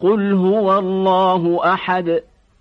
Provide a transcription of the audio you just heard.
قل هو الله أحد.